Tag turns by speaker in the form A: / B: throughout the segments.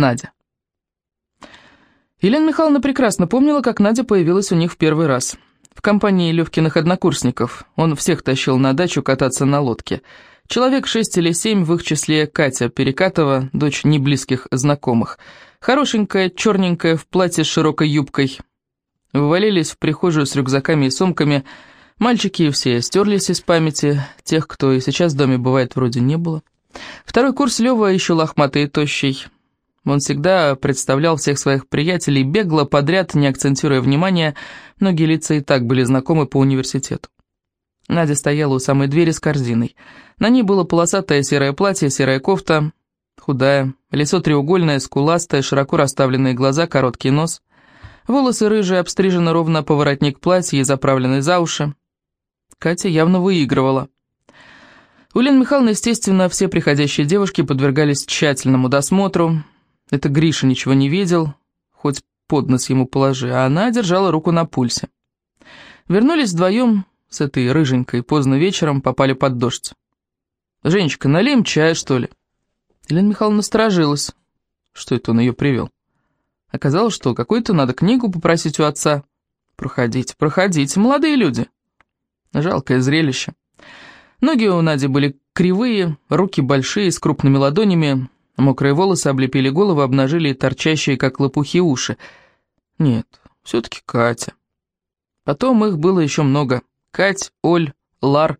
A: Надя. Елена Михайловна прекрасно помнила, как Надя появилась у них в первый раз. В компании Левкиных однокурсников. Он всех тащил на дачу кататься на лодке. Человек шесть или семь, в их числе Катя Перекатова, дочь неблизких знакомых. Хорошенькая, черненькая, в платье с широкой юбкой. Вывалились в прихожую с рюкзаками и сумками. Мальчики все стерлись из памяти. Тех, кто и сейчас в доме бывает, вроде не было. Второй курс Лева еще лохматый и тощий. Он всегда представлял всех своих приятелей бегло, подряд, не акцентируя внимания. Многие лица и так были знакомы по университету. Надя стояла у самой двери с корзиной. На ней было полосатое серое платье, серая кофта, худая, лицо треугольное, скуластое, широко расставленные глаза, короткий нос. Волосы рыжие, обстрижены ровно по воротник платья и заправлены за уши. Катя явно выигрывала. У Лены Михайловны, естественно, все приходящие девушки подвергались тщательному досмотру, это Гриша ничего не видел, хоть под нос ему положи, а она держала руку на пульсе. Вернулись вдвоем с этой рыженькой, поздно вечером попали под дождь. «Женечка, налим чая, что ли?» Елена Михайловна насторожилась. Что это он ее привел? Оказалось, что какую-то надо книгу попросить у отца. Проходите, проходите, молодые люди. Жалкое зрелище. Ноги у Нади были кривые, руки большие, с крупными ладонями, Мокрые волосы облепили голову, обнажили торчащие, как лопухи, уши. Нет, все-таки Катя. Потом их было еще много. Кать, Оль, Лар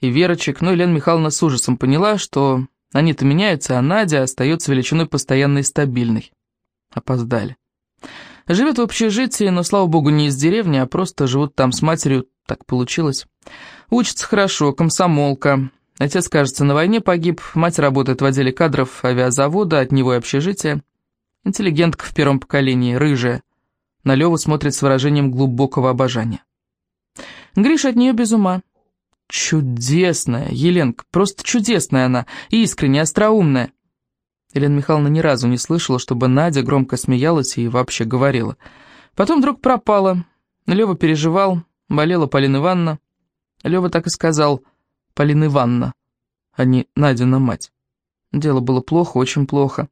A: и Верочек, но Елена Михайловна с ужасом поняла, что они-то меняются, а Надя остается величиной постоянной и стабильной. Опоздали. Живет в общежитии, но, слава богу, не из деревни, а просто живут там с матерью, так получилось. Учится хорошо, комсомолка, Отец, кажется, на войне погиб, мать работает в отделе кадров авиазавода, от него и общежития. Интеллигентка в первом поколении, рыжая. На Леву смотрит с выражением глубокого обожания. Гриша от нее без ума. Чудесная, Еленка, просто чудесная она, искренне, остроумная. Елена Михайловна ни разу не слышала, чтобы Надя громко смеялась и вообще говорила. Потом вдруг пропала. Лева переживал, болела Полина Ивановна. Лева так и сказал – Полина Ивановна, а не Надина мать. Дело было плохо, очень плохо.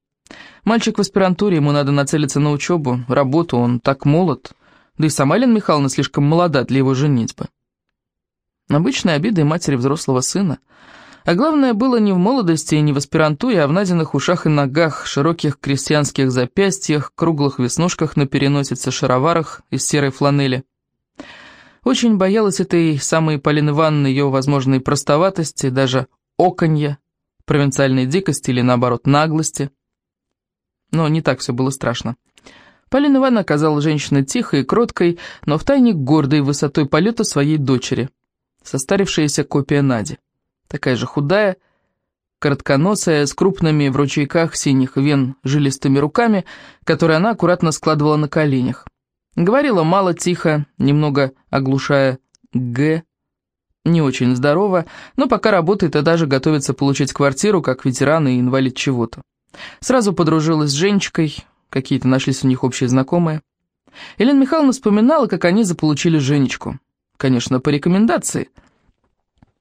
A: Мальчик в аспирантуре, ему надо нацелиться на учебу, работу, он так молод. Да и сама Лена Михайловна слишком молода для его женитьбы. Обычные обиды матери взрослого сына. А главное было не в молодости и не в аспирантуре, а в Надиных ушах и ногах, широких крестьянских запястьях, круглых веснушках на переносице, шароварах из серой фланели. Очень боялась этой самой Полины Ивановны ее возможной простоватости, даже оконья, провинциальной дикости или, наоборот, наглости. Но не так все было страшно. Полина Ивановна оказалась женщиной тихой и кроткой, но втайне гордой высотой полета своей дочери. Состарившаяся копия Нади. Такая же худая, коротконосая, с крупными в ручейках синих вен жилистыми руками, которые она аккуратно складывала на коленях. Говорила мало, тихо, немного оглушая «г». Не очень здорово, но пока работает и даже готовится получить квартиру, как ветеран и инвалид чего-то. Сразу подружилась с Женечкой, какие-то нашлись у них общие знакомые. Елена Михайловна вспоминала, как они заполучили Женечку. Конечно, по рекомендации.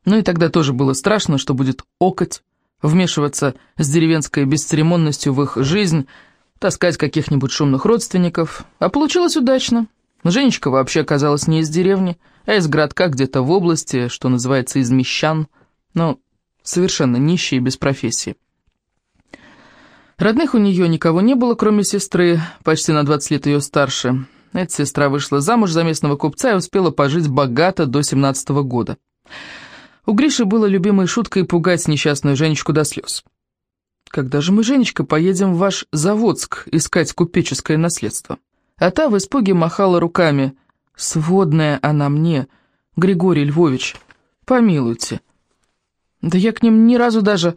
A: Но и тогда тоже было страшно, что будет окать, вмешиваться с деревенской бесцеремонностью в их жизнь – таскать каких-нибудь шумных родственников. А получилось удачно. Женечка вообще оказалась не из деревни, а из городка где-то в области, что называется, из мещан, но совершенно нищие, без профессии. Родных у нее никого не было, кроме сестры, почти на 20 лет ее старше. Эта сестра вышла замуж за местного купца и успела пожить богато до 17 -го года. У Гриши было любимой шуткой пугать несчастную Женечку до слез. Когда же мы, Женечка, поедем в ваш Заводск искать купеческое наследство?» А та в испуге махала руками. «Сводная она мне, Григорий Львович, помилуйте». Да я к ним ни разу даже...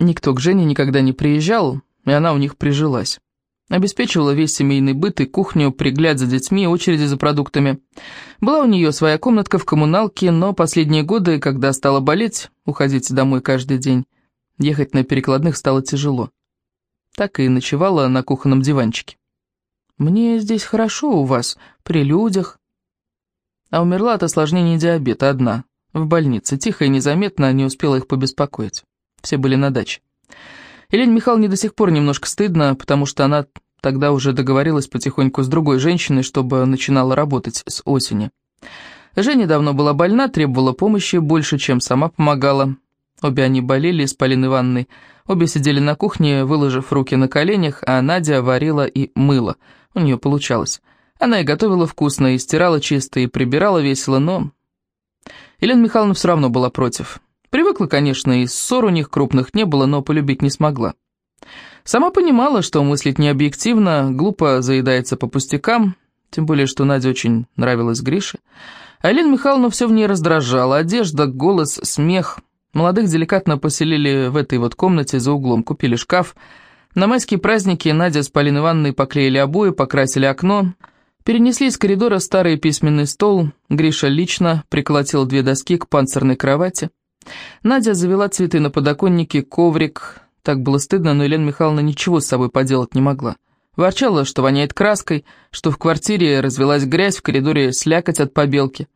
A: Никто к Жене никогда не приезжал, и она у них прижилась. Обеспечивала весь семейный быт и кухню, пригляд за детьми, очереди за продуктами. Была у нее своя комнатка в коммуналке, но последние годы, когда стала болеть, уходить домой каждый день, Ехать на перекладных стало тяжело. Так и ночевала на кухонном диванчике. «Мне здесь хорошо у вас, при людях». А умерла от осложнений диабета одна, в больнице, тихо и незаметно, не успела их побеспокоить. Все были на даче. Елене Михайловне до сих пор немножко стыдно, потому что она тогда уже договорилась потихоньку с другой женщиной, чтобы начинала работать с осени. Женя давно была больна, требовала помощи больше, чем сама помогала. Обе они болели с Полиной Ивановной. Обе сидели на кухне, выложив руки на коленях, а Надя варила и мыла. У нее получалось. Она и готовила вкусно, и стирала чисто, и прибирала весело, но... Елена Михайловна все равно была против. Привыкла, конечно, и ссор у них крупных не было, но полюбить не смогла. Сама понимала, что мыслить не объективно, глупо заедается по пустякам, тем более, что Наде очень нравилась Грише. А Елена Михайловна все в ней раздражала. Одежда, голос, смех. Молодых деликатно поселили в этой вот комнате за углом, купили шкаф. На майские праздники Надя с Полиной Ивановной поклеили обои, покрасили окно. Перенесли из коридора старый письменный стол. Гриша лично приколотил две доски к панцирной кровати. Надя завела цветы на подоконнике, коврик. Так было стыдно, но Елена Михайловна ничего с собой поделать не могла. Ворчала, что воняет краской, что в квартире развелась грязь, в коридоре слякоть от побелки.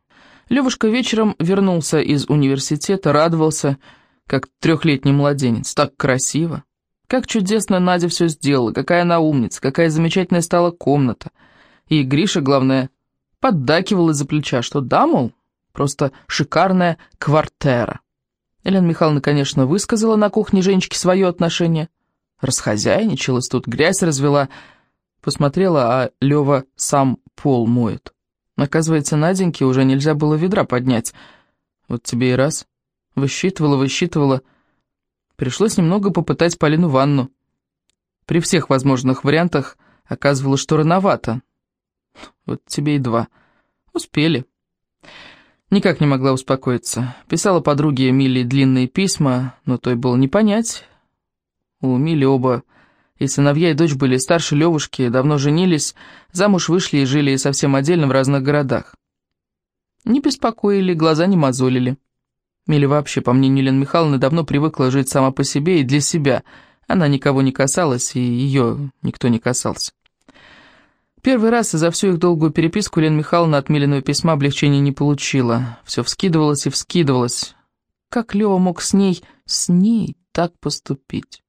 A: Левушка вечером вернулся из университета, радовался, как трехлетний младенец. Так красиво. Как чудесно Надя все сделала, какая она умница, какая замечательная стала комната. И Гриша, главное, поддакивал из-за плеча, что да, мол, просто шикарная квартира. Елена Михайловна, конечно, высказала на кухне Женечке свое отношение. Расхозяйничалась тут, грязь развела. Посмотрела, а Лева сам пол моет. Оказывается, Наденьке уже нельзя было ведра поднять. Вот тебе и раз. Высчитывала, высчитывала. Пришлось немного попытать Полину ванну. При всех возможных вариантах оказывалось, что рановато. Вот тебе и два. Успели. Никак не могла успокоиться. Писала подруге Миле длинные письма, но той было не понять. У Мили оба и сыновья, и дочь были старше Левушки, давно женились, замуж вышли и жили совсем отдельно в разных городах. Не беспокоили, глаза не мозолили. Миля вообще, по мнению Елены Михайловны, давно привыкла жить сама по себе и для себя. Она никого не касалась, и ее никто не касался. Первый раз за всю их долгую переписку Лена Михайловна от Милиного письма облегчения не получила. Все вскидывалось и вскидывалось. Как Лева мог с ней, с ней так поступить?